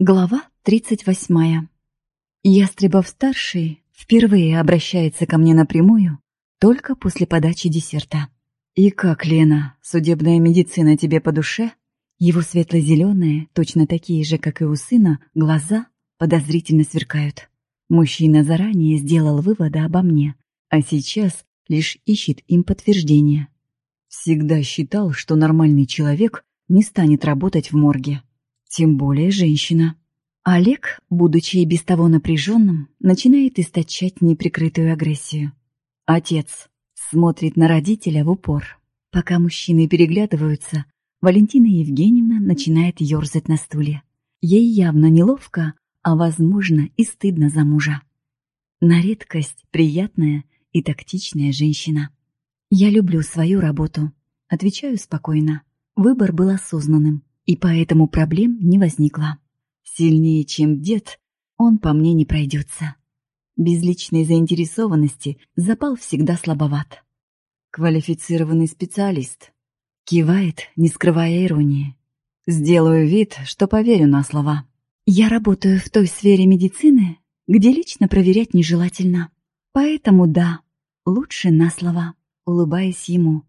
Глава 38. Ястребов-старший впервые обращается ко мне напрямую только после подачи десерта. «И как, Лена, судебная медицина тебе по душе?» Его светло-зеленые, точно такие же, как и у сына, глаза подозрительно сверкают. Мужчина заранее сделал выводы обо мне, а сейчас лишь ищет им подтверждение. Всегда считал, что нормальный человек не станет работать в морге. Тем более женщина. Олег, будучи и без того напряженным, начинает источать неприкрытую агрессию. Отец смотрит на родителя в упор. Пока мужчины переглядываются, Валентина Евгеньевна начинает ерзать на стуле. Ей явно неловко, а, возможно, и стыдно за мужа. На редкость приятная и тактичная женщина. Я люблю свою работу. Отвечаю спокойно. Выбор был осознанным и поэтому проблем не возникло. Сильнее, чем дед, он по мне не пройдется. Без личной заинтересованности запал всегда слабоват. Квалифицированный специалист. Кивает, не скрывая иронии. Сделаю вид, что поверю на слова. Я работаю в той сфере медицины, где лично проверять нежелательно. Поэтому да, лучше на слова, улыбаясь ему.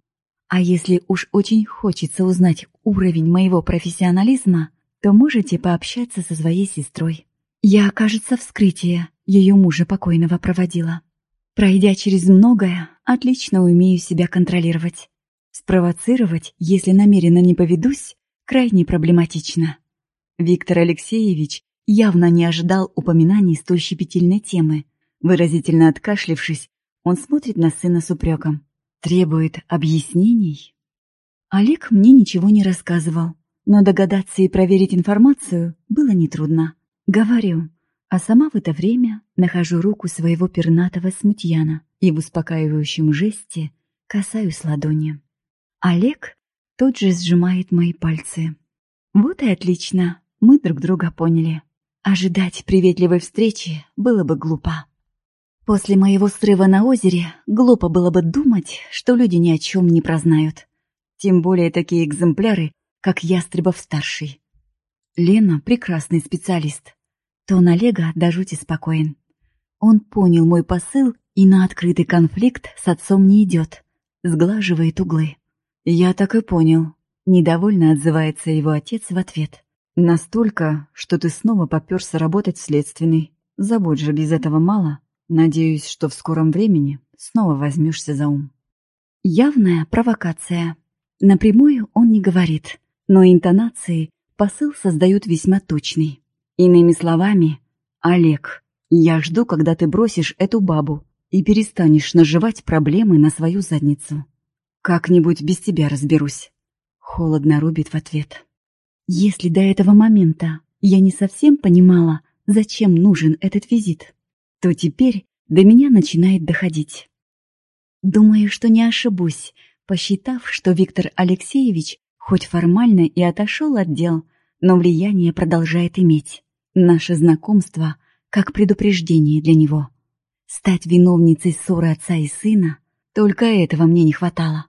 А если уж очень хочется узнать уровень моего профессионализма, то можете пообщаться со своей сестрой. Я, кажется, вскрытие ее мужа покойного проводила. Пройдя через многое, отлично умею себя контролировать. Спровоцировать, если намеренно не поведусь, крайне проблематично. Виктор Алексеевич явно не ожидал упоминаний столь щепетильной темы. Выразительно откашлившись, он смотрит на сына с упреком. Требует объяснений? Олег мне ничего не рассказывал, но догадаться и проверить информацию было нетрудно. Говорю, а сама в это время нахожу руку своего пернатого смутьяна и в успокаивающем жесте касаюсь ладони. Олег тут же сжимает мои пальцы. Вот и отлично, мы друг друга поняли. Ожидать приветливой встречи было бы глупо. После моего срыва на озере глупо было бы думать, что люди ни о чем не прознают. Тем более такие экземпляры, как Ястребов-старший. Лена — прекрасный специалист. Тон Олега до жути спокоен. Он понял мой посыл и на открытый конфликт с отцом не идет. Сглаживает углы. «Я так и понял», — недовольно отзывается его отец в ответ. «Настолько, что ты снова попёрся работать в следственный. Забудь же, без этого мало». Надеюсь, что в скором времени снова возьмешься за ум. Явная провокация. Напрямую он не говорит, но интонации посыл создают весьма точный. Иными словами, «Олег, я жду, когда ты бросишь эту бабу и перестанешь наживать проблемы на свою задницу. Как-нибудь без тебя разберусь». Холодно рубит в ответ. Если до этого момента я не совсем понимала, зачем нужен этот визит, то теперь до меня начинает доходить. Думаю, что не ошибусь, посчитав, что Виктор Алексеевич хоть формально и отошел от дел, но влияние продолжает иметь. Наше знакомство как предупреждение для него. Стать виновницей ссоры отца и сына — только этого мне не хватало.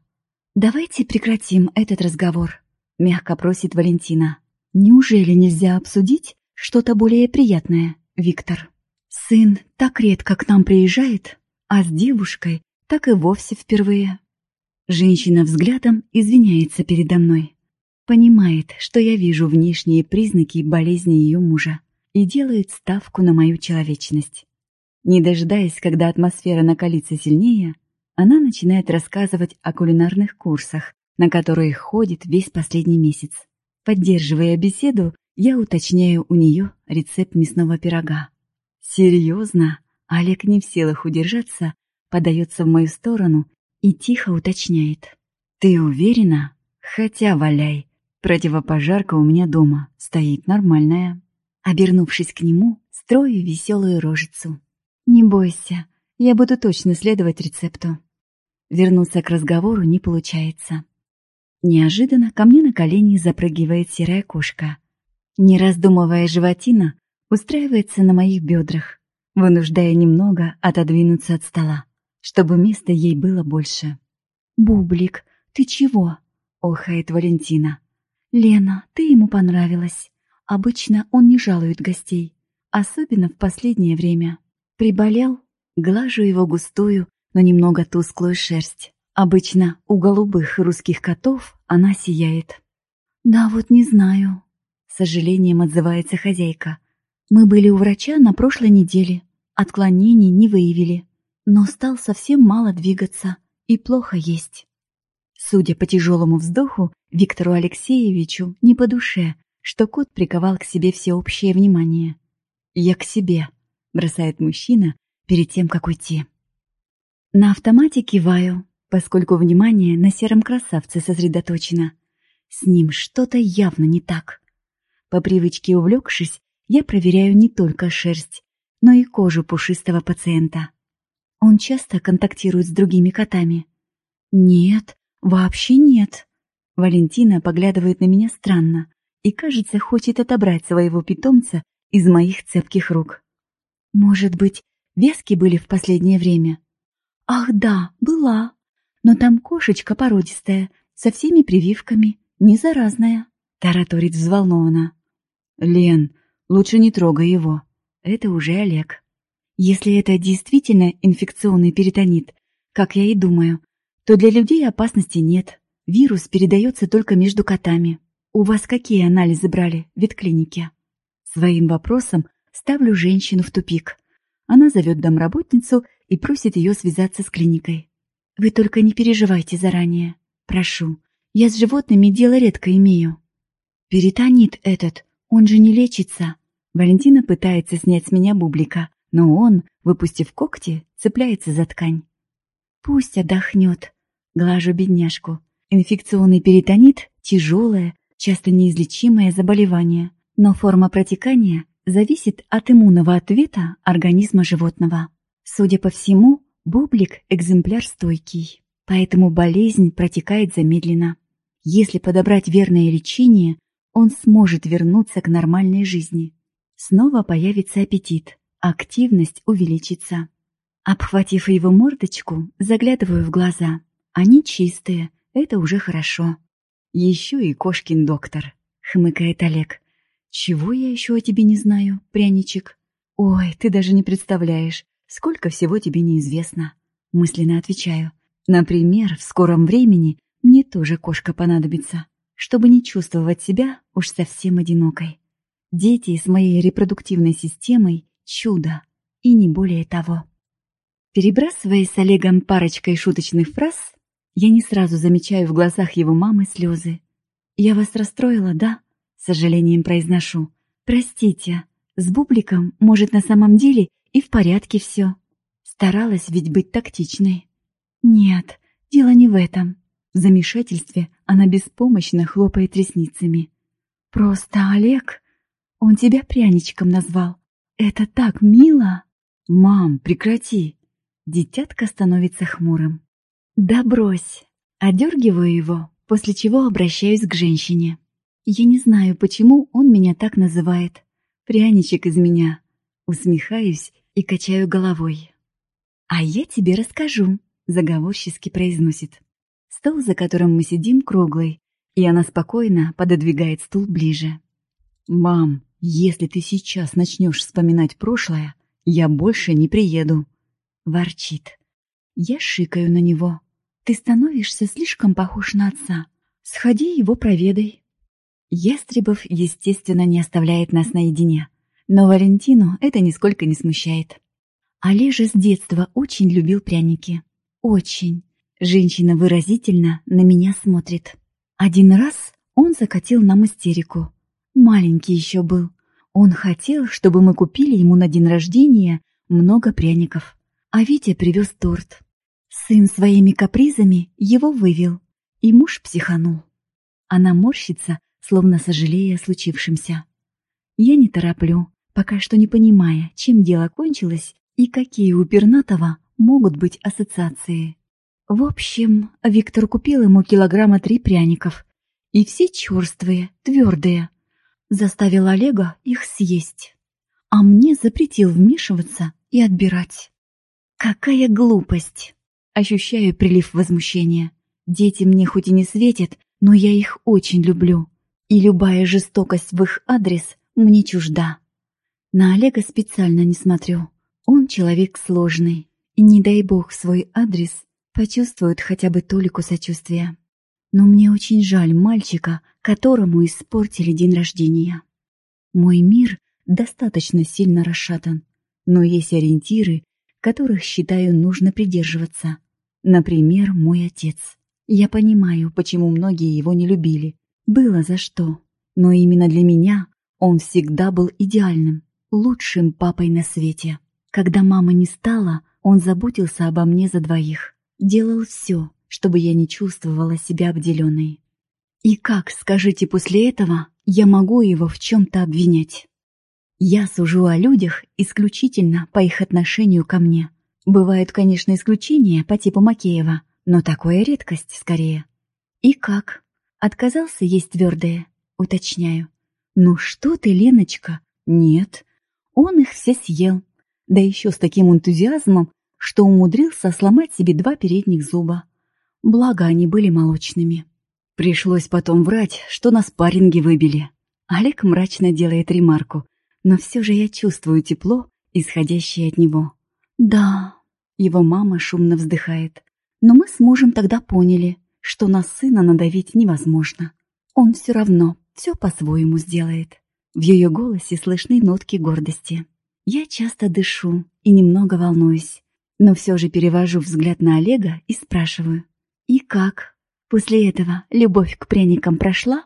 «Давайте прекратим этот разговор», — мягко просит Валентина. «Неужели нельзя обсудить что-то более приятное, Виктор?» Сын так редко к нам приезжает, а с девушкой так и вовсе впервые. Женщина взглядом извиняется передо мной. Понимает, что я вижу внешние признаки болезни ее мужа и делает ставку на мою человечность. Не дожидаясь, когда атмосфера накалится сильнее, она начинает рассказывать о кулинарных курсах, на которые ходит весь последний месяц. Поддерживая беседу, я уточняю у нее рецепт мясного пирога. Серьезно? Олег не в силах удержаться, подается в мою сторону и тихо уточняет. Ты уверена? Хотя валяй. Противопожарка у меня дома, стоит нормальная. Обернувшись к нему, строю веселую рожицу. Не бойся, я буду точно следовать рецепту. Вернуться к разговору не получается. Неожиданно ко мне на колени запрыгивает серая кошка. Не раздумывая животина, устраивается на моих бедрах, вынуждая немного отодвинуться от стола, чтобы места ей было больше. «Бублик, ты чего?» — охает Валентина. «Лена, ты ему понравилась, Обычно он не жалует гостей, особенно в последнее время. Приболел, глажу его густую, но немного тусклую шерсть. Обычно у голубых русских котов она сияет. «Да вот не знаю», — сожалением отзывается хозяйка. «Мы были у врача на прошлой неделе, отклонений не выявили, но стал совсем мало двигаться и плохо есть». Судя по тяжелому вздоху, Виктору Алексеевичу не по душе, что кот приковал к себе всеобщее внимание. «Я к себе», — бросает мужчина перед тем, как уйти. На автомате киваю, поскольку внимание на сером красавце сосредоточено. С ним что-то явно не так. По привычке увлекшись, я проверяю не только шерсть, но и кожу пушистого пациента. Он часто контактирует с другими котами. Нет, «Вообще нет». Валентина поглядывает на меня странно и, кажется, хочет отобрать своего питомца из моих цепких рук. «Может быть, вески были в последнее время?» «Ах да, была. Но там кошечка породистая, со всеми прививками, не заразная», — тараторит взволнованно. «Лен, лучше не трогай его. Это уже Олег. Если это действительно инфекционный перитонит, как я и думаю, то для людей опасности нет. Вирус передается только между котами. У вас какие анализы брали в ветклинике? Своим вопросом ставлю женщину в тупик. Она зовет домработницу и просит ее связаться с клиникой. Вы только не переживайте заранее. Прошу. Я с животными дело редко имею. Перитонит этот, он же не лечится. Валентина пытается снять с меня бублика, но он, выпустив когти, цепляется за ткань. Пусть отдохнет. Глажу бедняжку. Инфекционный перитонит – тяжелое, часто неизлечимое заболевание, но форма протекания зависит от иммунного ответа организма животного. Судя по всему, бублик – экземпляр стойкий, поэтому болезнь протекает замедленно. Если подобрать верное лечение, он сможет вернуться к нормальной жизни. Снова появится аппетит, активность увеличится. Обхватив его мордочку, заглядываю в глаза. Они чистые, это уже хорошо. Еще и кошкин доктор, хмыкает Олег. Чего я еще о тебе не знаю, пряничек? Ой, ты даже не представляешь, сколько всего тебе неизвестно. Мысленно отвечаю. Например, в скором времени мне тоже кошка понадобится, чтобы не чувствовать себя уж совсем одинокой. Дети с моей репродуктивной системой — чудо, и не более того. Перебрасываясь с Олегом парочкой шуточных фраз, я не сразу замечаю в глазах его мамы слезы. «Я вас расстроила, да?» — с сожалением произношу. «Простите, с Бубликом, может, на самом деле и в порядке все. Старалась ведь быть тактичной». «Нет, дело не в этом». В замешательстве она беспомощно хлопает ресницами. «Просто Олег, он тебя пряничком назвал. Это так мило!» «Мам, прекрати!» Дитятка становится хмурым. «Да брось!» Одергиваю его, после чего обращаюсь к женщине. Я не знаю, почему он меня так называет. Пряничек из меня. Усмехаюсь и качаю головой. «А я тебе расскажу», — заговорчески произносит. Стол, за которым мы сидим, круглый, и она спокойно пододвигает стул ближе. «Мам, если ты сейчас начнешь вспоминать прошлое, я больше не приеду», — ворчит. Я шикаю на него. Ты становишься слишком похож на отца. Сходи его проведай. Ястребов, естественно, не оставляет нас наедине. Но Валентину это нисколько не смущает. Олежа с детства очень любил пряники. Очень. Женщина выразительно на меня смотрит. Один раз он закатил нам истерику. Маленький еще был. Он хотел, чтобы мы купили ему на день рождения много пряников. А Витя привез торт. Сын своими капризами его вывел, и муж психанул. Она морщится, словно сожалея о случившемся. Я не тороплю, пока что не понимая, чем дело кончилось и какие у Пернатова могут быть ассоциации. В общем, Виктор купил ему килограмма три пряников, и все черствые, твердые. Заставил Олега их съесть. А мне запретил вмешиваться и отбирать. Какая глупость! Ощущаю прилив возмущения. Дети мне хоть и не светят, но я их очень люблю. И любая жестокость в их адрес мне чужда. На Олега специально не смотрю. Он человек сложный, и не дай бог свой адрес почувствует хотя бы толику сочувствия. Но мне очень жаль мальчика, которому испортили день рождения. Мой мир достаточно сильно расшатан, но есть ориентиры, которых, считаю, нужно придерживаться. Например, мой отец. Я понимаю, почему многие его не любили. Было за что. Но именно для меня он всегда был идеальным, лучшим папой на свете. Когда мама не стала, он заботился обо мне за двоих. Делал все, чтобы я не чувствовала себя обделенной. И как, скажите, после этого я могу его в чем-то обвинять? Я сужу о людях исключительно по их отношению ко мне. Бывают, конечно, исключения по типу Макеева, но такое редкость скорее. И как? Отказался есть твердое? Уточняю. Ну что ты, Леночка? Нет. Он их все съел. Да еще с таким энтузиазмом, что умудрился сломать себе два передних зуба. Благо, они были молочными. Пришлось потом врать, что на спарринге выбили. Олег мрачно делает ремарку, но все же я чувствую тепло, исходящее от него. «Да», — его мама шумно вздыхает, «но мы с мужем тогда поняли, что на сына надавить невозможно. Он все равно все по-своему сделает». В ее голосе слышны нотки гордости. Я часто дышу и немного волнуюсь, но все же перевожу взгляд на Олега и спрашиваю. «И как? После этого любовь к пряникам прошла?»